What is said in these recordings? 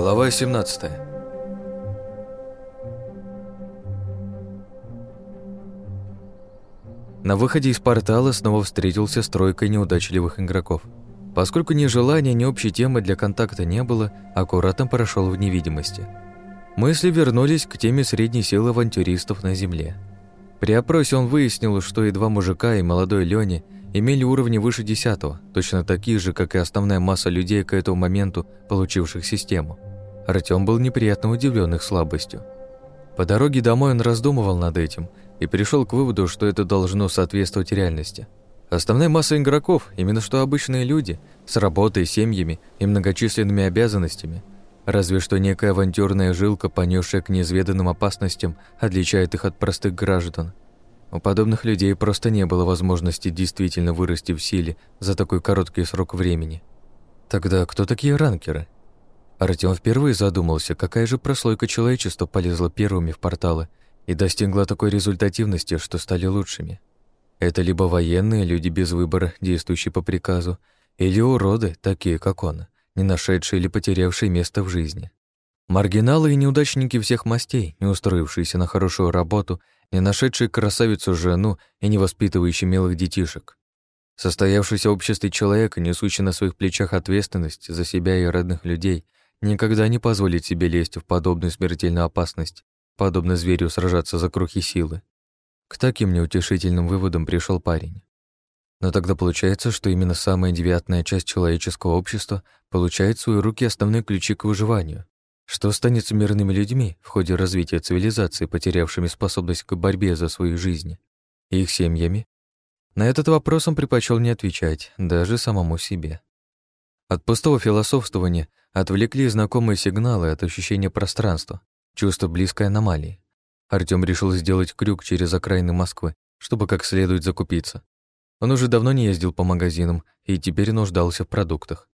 Глава 17 На выходе из портала снова встретился с тройкой неудачливых игроков. Поскольку ни желания, ни общей темы для контакта не было, аккуратно прошел в невидимости. Мысли вернулись к теме средней силы авантюристов на Земле. При опросе он выяснил, что и два мужика, и молодой Лёни имели уровни выше десятого, точно такие же, как и основная масса людей к этому моменту, получивших систему. Артём был неприятно удивлён их слабостью. По дороге домой он раздумывал над этим и пришёл к выводу, что это должно соответствовать реальности. Основная масса игроков, именно что обычные люди, с работой, семьями и многочисленными обязанностями. Разве что некая авантюрная жилка, понесшая к неизведанным опасностям, отличает их от простых граждан. У подобных людей просто не было возможности действительно вырасти в силе за такой короткий срок времени. Тогда кто такие ранкеры? Артём впервые задумался, какая же прослойка человечества полезла первыми в порталы и достигла такой результативности, что стали лучшими. Это либо военные, люди без выбора, действующие по приказу, или уроды, такие как он, не нашедшие или потерявшие место в жизни. Маргиналы и неудачники всех мастей, не устроившиеся на хорошую работу, не нашедшие красавицу жену и не воспитывающие милых детишек. Состоявшийся в обществе человек, несущий на своих плечах ответственность за себя и родных людей – Никогда не позволить себе лезть в подобную смертельную опасность, подобно зверю сражаться за крохи силы. К таким неутешительным выводам пришел парень. Но тогда получается, что именно самая девиатная часть человеческого общества получает в свои руки основные ключи к выживанию. Что станет с мирными людьми в ходе развития цивилизации, потерявшими способность к борьбе за свою жизнь? И их семьями? На этот вопрос он предпочел не отвечать, даже самому себе. От пустого философствования отвлекли знакомые сигналы от ощущения пространства, чувство близкой аномалии. Артём решил сделать крюк через окраины Москвы, чтобы как следует закупиться. Он уже давно не ездил по магазинам и теперь нуждался в продуктах.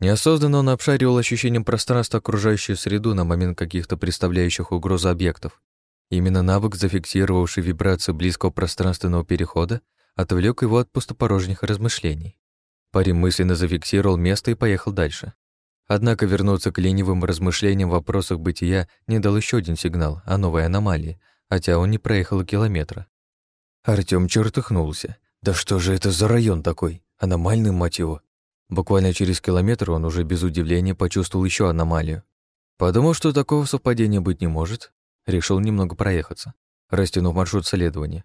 Неосознанно он обшаривал ощущением пространства окружающую среду на момент каких-то представляющих угрозу объектов. Именно навык, зафиксировавший вибрацию близкого пространственного перехода, отвлек его от пустопорожних размышлений. Парень мысленно зафиксировал место и поехал дальше. Однако вернуться к ленивым размышлениям в вопросах бытия не дал еще один сигнал о новой аномалии, хотя он не проехал километра. Артём чертыхнулся. «Да что же это за район такой? Аномальный, мать его!» Буквально через километр он уже без удивления почувствовал еще аномалию. Подумал, что такого совпадения быть не может, решил немного проехаться, растянув маршрут следования.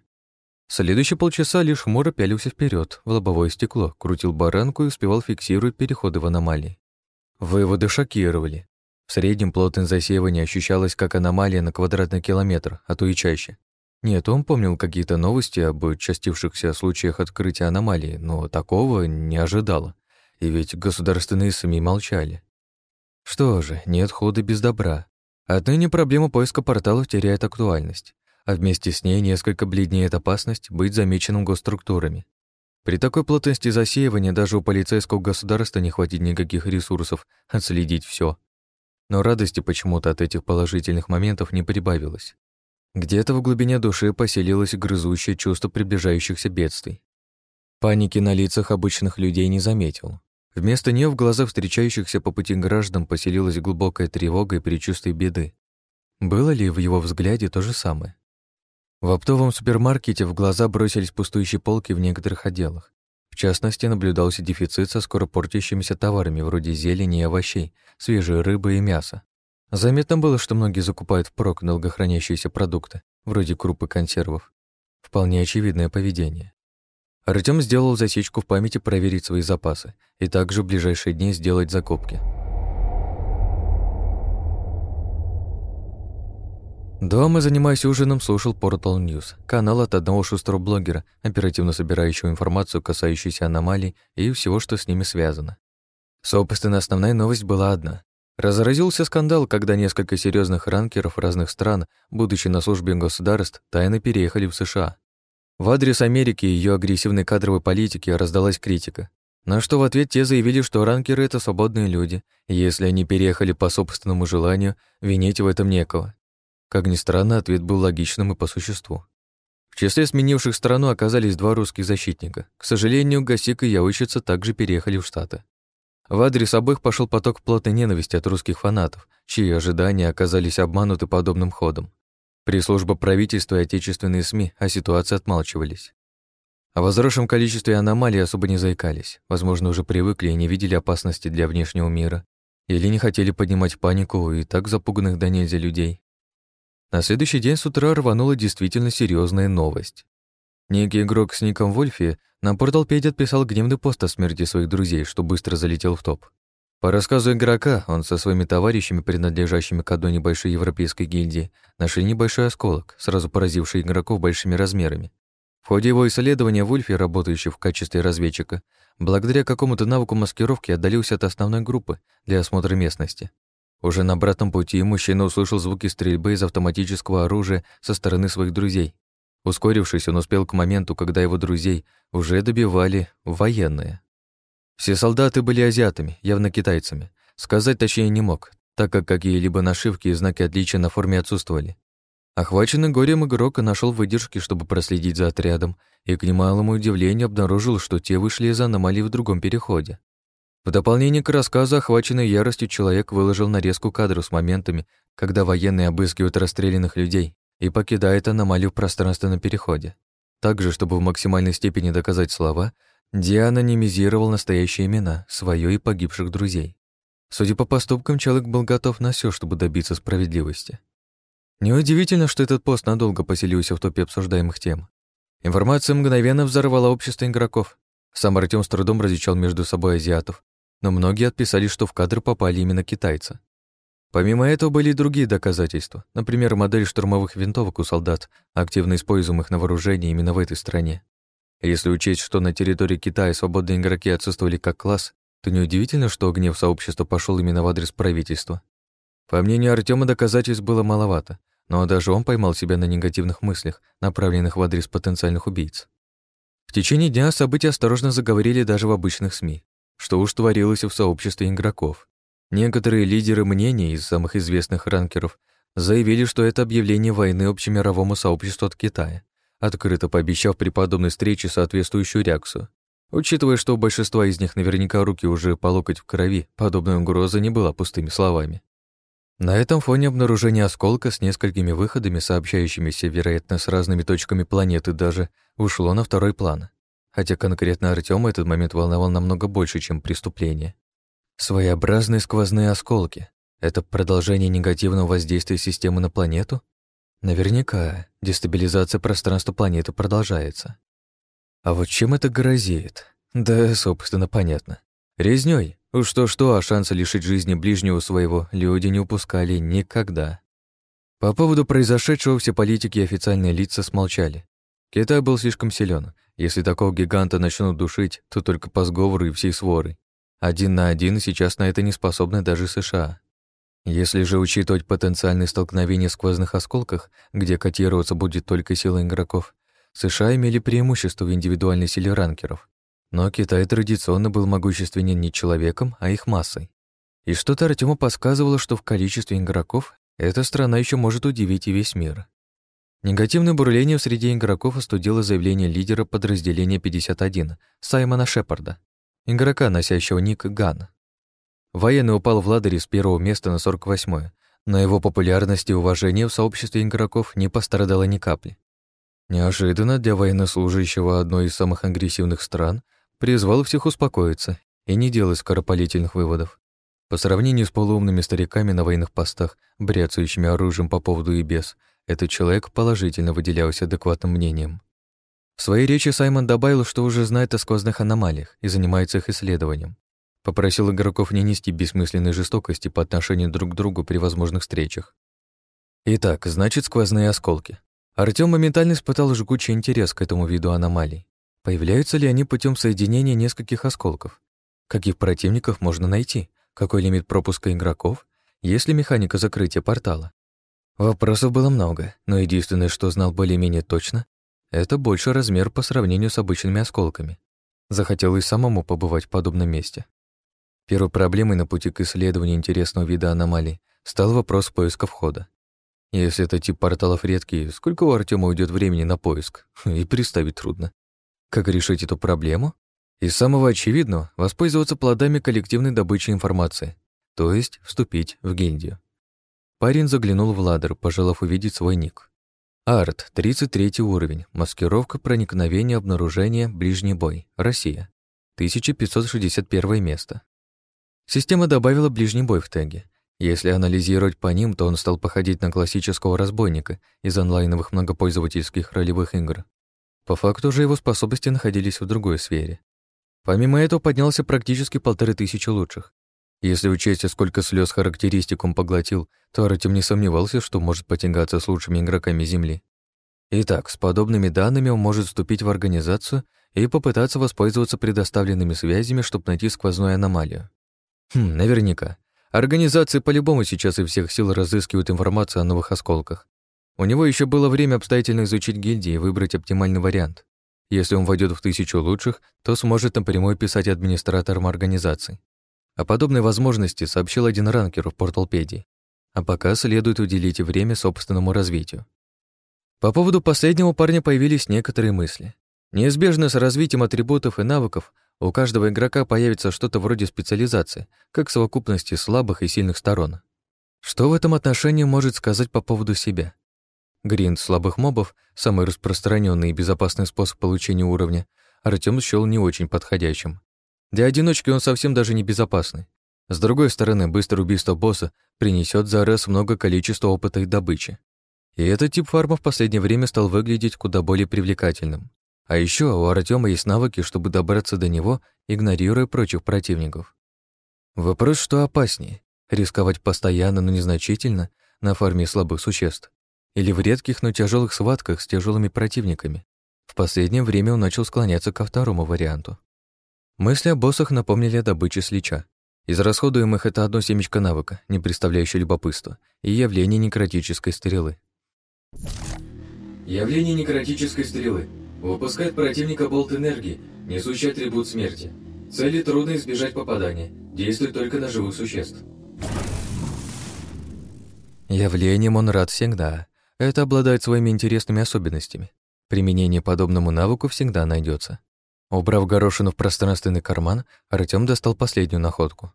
Следующие полчаса лишь Мора пялился вперед в лобовое стекло, крутил баранку и успевал фиксировать переходы в аномалии. Выводы шокировали. В среднем плотность засеивания ощущалась как аномалия на квадратный километр, а то и чаще. Нет, он помнил какие-то новости об частившихся случаях открытия аномалии, но такого не ожидало, И ведь государственные СМИ молчали. Что же, нет хода без добра. Отныне проблема поиска порталов теряет актуальность а вместе с ней несколько бледнеет опасность быть замеченным госструктурами. При такой плотности засеивания даже у полицейского государства не хватит никаких ресурсов отследить все. Но радости почему-то от этих положительных моментов не прибавилось. Где-то в глубине души поселилось грызущее чувство приближающихся бедствий. Паники на лицах обычных людей не заметил. Вместо нее в глазах встречающихся по пути граждан поселилась глубокая тревога и предчувствие беды. Было ли в его взгляде то же самое? В оптовом супермаркете в глаза бросились пустующие полки в некоторых отделах. В частности, наблюдался дефицит со скоропортящимися товарами вроде зелени и овощей, свежей рыбы и мяса. Заметно было, что многие закупают впрок долгохранящиеся продукты, вроде круп и консервов. Вполне очевидное поведение. Артём сделал засечку в памяти проверить свои запасы и также в ближайшие дни сделать закупки. Дома занимаясь ужином, слушал Portal News, канал от одного шустрого блогера, оперативно собирающего информацию, касающуюся аномалий и всего, что с ними связано. Собственно, основная новость была одна. Разразился скандал, когда несколько серьезных ранкеров разных стран, будучи на службе государств, тайно переехали в США. В адрес Америки и ее агрессивной кадровой политики раздалась критика. На что в ответ те заявили, что ранкеры — это свободные люди, и если они переехали по собственному желанию, винить в этом некого. Как ни странно, ответ был логичным и по существу. В числе сменивших страну оказались два русских защитника. К сожалению, Гасик и Яойщица также переехали в Штаты. В адрес обоих пошел поток плотной ненависти от русских фанатов, чьи ожидания оказались обмануты подобным ходом. Пресс-служба правительства и отечественные СМИ о ситуации отмалчивались. О возросшем количестве аномалий особо не заикались, возможно, уже привыкли и не видели опасности для внешнего мира, или не хотели поднимать панику и так запуганных до нельзя людей. На следующий день с утра рванула действительно серьезная новость. Некий игрок с ником Вольфи на портал Петь отписал гневный пост о смерти своих друзей, что быстро залетел в топ. По рассказу игрока, он со своими товарищами, принадлежащими к одной небольшой европейской гильдии, нашли небольшой осколок, сразу поразивший игроков большими размерами. В ходе его исследования Вульфи, работающий в качестве разведчика, благодаря какому-то навыку маскировки отдалился от основной группы для осмотра местности. Уже на обратном пути мужчина услышал звуки стрельбы из автоматического оружия со стороны своих друзей. Ускорившись, он успел к моменту, когда его друзей уже добивали военные. Все солдаты были азиатами, явно китайцами. Сказать точнее не мог, так как какие-либо нашивки и знаки отличия на форме отсутствовали. Охваченный горем игрок нашел выдержки, чтобы проследить за отрядом, и к немалому удивлению обнаружил, что те вышли из аномалии в другом переходе. В дополнение к рассказу, охваченный яростью человек выложил нарезку кадров с моментами, когда военные обыскивают расстрелянных людей и покидает аномалию в пространственном переходе. Также, чтобы в максимальной степени доказать слова, Ди анонимизировал настоящие имена, свое и погибших друзей. Судя по поступкам, человек был готов на все, чтобы добиться справедливости. Неудивительно, что этот пост надолго поселился в топе обсуждаемых тем. Информация мгновенно взорвала общество игроков. Сам Артем с трудом различал между собой азиатов, но многие отписали, что в кадр попали именно китайцы. Помимо этого были и другие доказательства, например, модель штурмовых винтовок у солдат, активно используемых на вооружении именно в этой стране. Если учесть, что на территории Китая свободные игроки отсутствовали как класс, то неудивительно, что гнев сообщества пошел именно в адрес правительства. По мнению Артема, доказательств было маловато, но даже он поймал себя на негативных мыслях, направленных в адрес потенциальных убийц. В течение дня события осторожно заговорили даже в обычных СМИ что уж творилось в сообществе игроков. Некоторые лидеры мнений из самых известных ранкеров заявили, что это объявление войны общемировому сообществу от Китая, открыто пообещав при подобной встрече соответствующую реакцию. Учитывая, что у большинства из них наверняка руки уже по локоть в крови, подобная угроза не была пустыми словами. На этом фоне обнаружение осколка с несколькими выходами, сообщающимися, вероятно, с разными точками планеты даже, ушло на второй план хотя конкретно Артём этот момент волновал намного больше, чем преступление. Своеобразные сквозные осколки — это продолжение негативного воздействия системы на планету? Наверняка дестабилизация пространства планеты продолжается. А вот чем это грозит? Да, собственно, понятно. Резнёй. Уж то-что, а шанса лишить жизни ближнего своего люди не упускали никогда. По поводу произошедшего все политики и официальные лица смолчали. Китай был слишком силен, если такого гиганта начнут душить, то только по сговору и всей своры. Один на один сейчас на это не способны даже США. Если же учитывать потенциальные столкновения в сквозных осколках, где котироваться будет только сила игроков, США имели преимущество в индивидуальной силе ранкеров. Но Китай традиционно был могущественен не человеком, а их массой. И что-то Артему подсказывало, что в количестве игроков эта страна еще может удивить и весь мир. Негативное бурление в среде игроков остудило заявление лидера подразделения 51 Саймона Шепарда, игрока, носящего ник Ган. Военный упал в ладере с первого места на 48-е, но его популярность и уважение в сообществе игроков не пострадало ни капли. Неожиданно для военнослужащего одной из самых агрессивных стран призвал всех успокоиться и не делать скоропалительных выводов. По сравнению с полуумными стариками на военных постах, бряцающими оружием по поводу и без – этот человек положительно выделялся адекватным мнением. В своей речи Саймон добавил, что уже знает о сквозных аномалиях и занимается их исследованием. Попросил игроков не нести бессмысленной жестокости по отношению друг к другу при возможных встречах. Итак, значит, сквозные осколки. Артём моментально испытал жгучий интерес к этому виду аномалий. Появляются ли они путем соединения нескольких осколков? Каких противников можно найти? Какой лимит пропуска игроков? Есть ли механика закрытия портала? Вопросов было много, но единственное, что знал более-менее точно, это больше размер по сравнению с обычными осколками. Захотел и самому побывать в подобном месте. Первой проблемой на пути к исследованию интересного вида аномалий стал вопрос поиска входа. Если это тип порталов редкий, сколько у Артема уйдет времени на поиск? И представить трудно. Как решить эту проблему? Из самого очевидного – воспользоваться плодами коллективной добычи информации, то есть вступить в гильдию. Парень заглянул в ладер, пожелав увидеть свой ник. Арт, 33 уровень, маскировка, проникновение, обнаружение, ближний бой, Россия. 1561 место. Система добавила ближний бой в теги. Если анализировать по ним, то он стал походить на классического разбойника из онлайновых многопользовательских ролевых игр. По факту же его способности находились в другой сфере. Помимо этого поднялся практически полторы тысячи лучших. Если учесть, сколько слез характеристик он поглотил, то Артем не сомневался, что может потягаться с лучшими игроками Земли. Итак, с подобными данными он может вступить в организацию и попытаться воспользоваться предоставленными связями, чтобы найти сквозную аномалию. Хм, наверняка. Организации по-любому сейчас и всех сил разыскивают информацию о новых осколках. У него еще было время обстоятельно изучить гильдии и выбрать оптимальный вариант. Если он войдет в тысячу лучших, то сможет напрямую писать администраторам организации. О подобной возможности сообщил один ранкер в порталпедии. А пока следует уделить время собственному развитию. По поводу последнего парня появились некоторые мысли. Неизбежно с развитием атрибутов и навыков у каждого игрока появится что-то вроде специализации, как совокупности слабых и сильных сторон. Что в этом отношении может сказать по поводу себя? Гринд слабых мобов, самый распространенный и безопасный способ получения уровня, Артём счёл не очень подходящим. Для одиночки он совсем даже не безопасный. С другой стороны, быстрое убийство босса принесет за РС много количества опыта и добычи. И этот тип фарма в последнее время стал выглядеть куда более привлекательным. А еще у Артема есть навыки, чтобы добраться до него, игнорируя прочих противников. Вопрос, что опаснее — рисковать постоянно, но незначительно на фарме слабых существ или в редких, но тяжелых схватках с тяжелыми противниками. В последнее время он начал склоняться ко второму варианту. Мысли о боссах напомнили о добыче слича. Израсходуемых это одно семечко навыка, не представляющее любопытство и явление некротической стрелы. Явление некротической стрелы. Выпускает противника болт энергии, несущий атрибут смерти. Цели трудно избежать попадания, действует только на живых существ. Явлением он рад всегда. Это обладает своими интересными особенностями. Применение подобному навыку всегда найдется. Убрав горошину в пространственный карман, а Артём достал последнюю находку.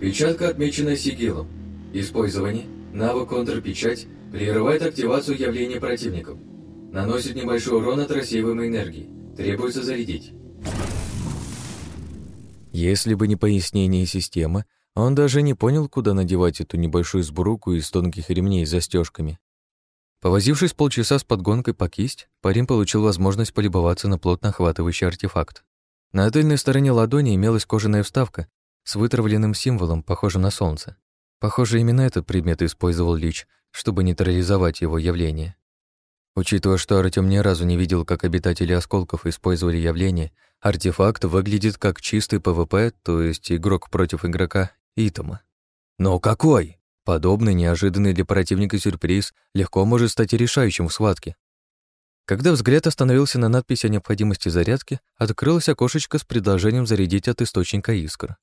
Печатка, отмеченная сигилом. Использование навык контрпечать прерывает активацию явления противником, Наносит небольшой урон от рассеиваемой энергии. Требуется зарядить. Если бы не пояснение системы, он даже не понял, куда надевать эту небольшую сбруку из тонких ремней с застежками. Повозившись полчаса с подгонкой по кисть, парень получил возможность полюбоваться на плотно охватывающий артефакт. На отдельной стороне ладони имелась кожаная вставка с вытравленным символом, похожим на солнце. Похоже, именно этот предмет использовал Лич, чтобы нейтрализовать его явление. Учитывая, что Артём ни разу не видел, как обитатели осколков использовали явление, артефакт выглядит как чистый PvP, то есть игрок против игрока, Итома. «Но какой?» Подобный неожиданный для противника сюрприз легко может стать решающим в схватке. Когда взгляд остановился на надписи о необходимости зарядки, открылось окошечко с предложением зарядить от источника искр.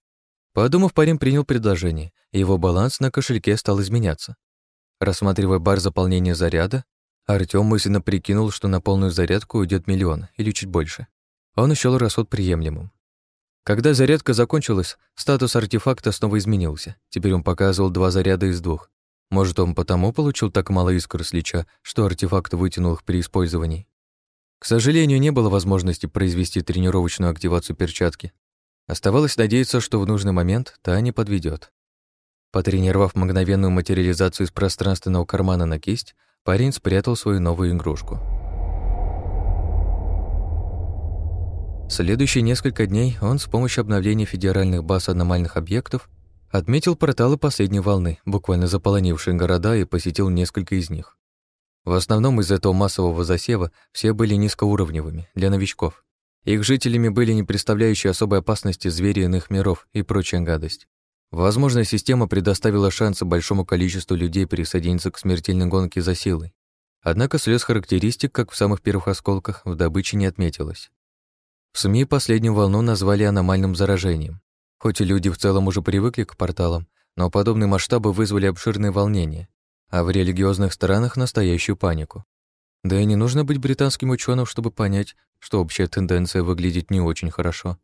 Подумав, парень принял предложение, и его баланс на кошельке стал изменяться. Рассматривая бар заполнения заряда, Артём мысленно прикинул, что на полную зарядку уйдет миллион или чуть больше. Он счёл расход приемлемым. Когда зарядка закончилась, статус артефакта снова изменился. Теперь он показывал два заряда из двух. Может, он потому получил так мало искр с лича, что артефакт вытянул их при использовании. К сожалению, не было возможности произвести тренировочную активацию перчатки. Оставалось надеяться, что в нужный момент та не подведет. Потренировав мгновенную материализацию из пространственного кармана на кисть, парень спрятал свою новую игрушку. следующие несколько дней он с помощью обновления федеральных баз аномальных объектов отметил порталы последней волны, буквально заполонившие города и посетил несколько из них. В основном из этого массового засева все были низкоуровневыми, для новичков. Их жителями были не представляющие особой опасности звери иных миров и прочая гадость. Возможно, система предоставила шансы большому количеству людей присоединиться к смертельной гонке за силой. Однако слез характеристик, как в самых первых осколках, в добыче не отметилось. В СМИ последнюю волну назвали аномальным заражением. Хоть и люди в целом уже привыкли к порталам, но подобные масштабы вызвали обширные волнения, а в религиозных странах настоящую панику. Да и не нужно быть британским ученым, чтобы понять, что общая тенденция выглядит не очень хорошо.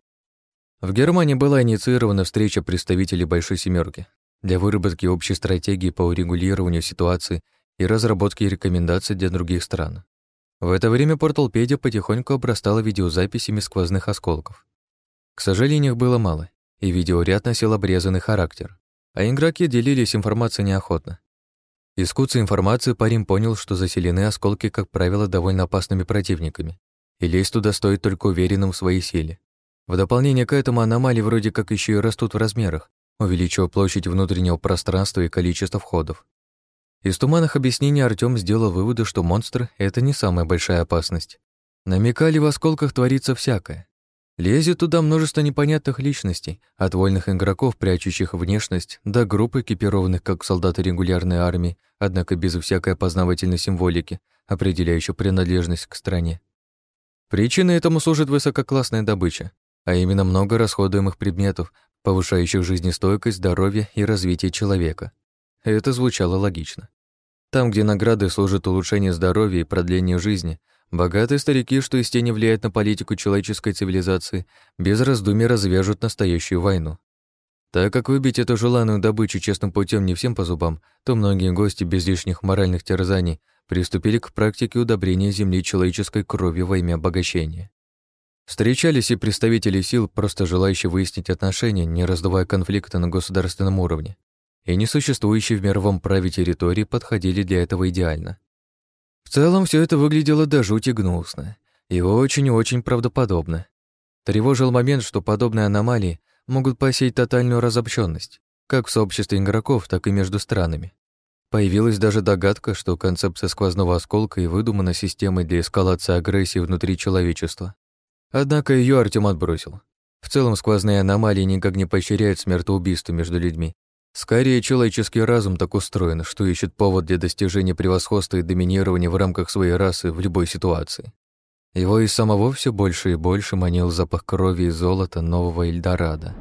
В Германии была инициирована встреча представителей Большой Семерки для выработки общей стратегии по урегулированию ситуации и разработки рекомендаций для других стран. В это время портал порталпедия потихоньку обрастала видеозаписями сквозных осколков. К сожалению, их было мало, и видеоряд носил обрезанный характер, а игроки делились информацией неохотно. Из куца информации парень понял, что заселены осколки, как правило, довольно опасными противниками, и лезть туда стоит только уверенным в своей силе. В дополнение к этому аномалии вроде как еще и растут в размерах, увеличивая площадь внутреннего пространства и количество входов. Из туманных объяснений Артём сделал выводы, что монстр — это не самая большая опасность. Намекали в осколках творится всякое. Лезет туда множество непонятных личностей, от вольных игроков, прячущих внешность, до групп, экипированных как солдаты регулярной армии, однако без всякой опознавательной символики, определяющей принадлежность к стране. Причиной этому служит высококлассная добыча, а именно много расходуемых предметов, повышающих жизнестойкость, здоровье и развитие человека. Это звучало логично. Там, где награды служат улучшение здоровья и продлению жизни, богатые старики, что из тени влияют на политику человеческой цивилизации, без раздумий развяжут настоящую войну. Так как выбить эту желанную добычу честным путем не всем по зубам, то многие гости без лишних моральных терзаний приступили к практике удобрения земли человеческой кровью во имя обогащения. Встречались и представители сил, просто желающие выяснить отношения, не раздувая конфликта на государственном уровне и несуществующие в мировом праве территории подходили для этого идеально. В целом все это выглядело до жути гнусно и очень-очень правдоподобно. Тревожил момент, что подобные аномалии могут посеять тотальную разобщенность, как в сообществе игроков, так и между странами. Появилась даже догадка, что концепция сквозного осколка и выдумана системой для эскалации агрессии внутри человечества. Однако ее Артем отбросил. В целом сквозные аномалии никак не поощряют смертоубийство между людьми Скорее, человеческий разум так устроен, что ищет повод для достижения превосходства и доминирования в рамках своей расы в любой ситуации. Его и самого все больше и больше манил запах крови и золота нового Эльдорадо.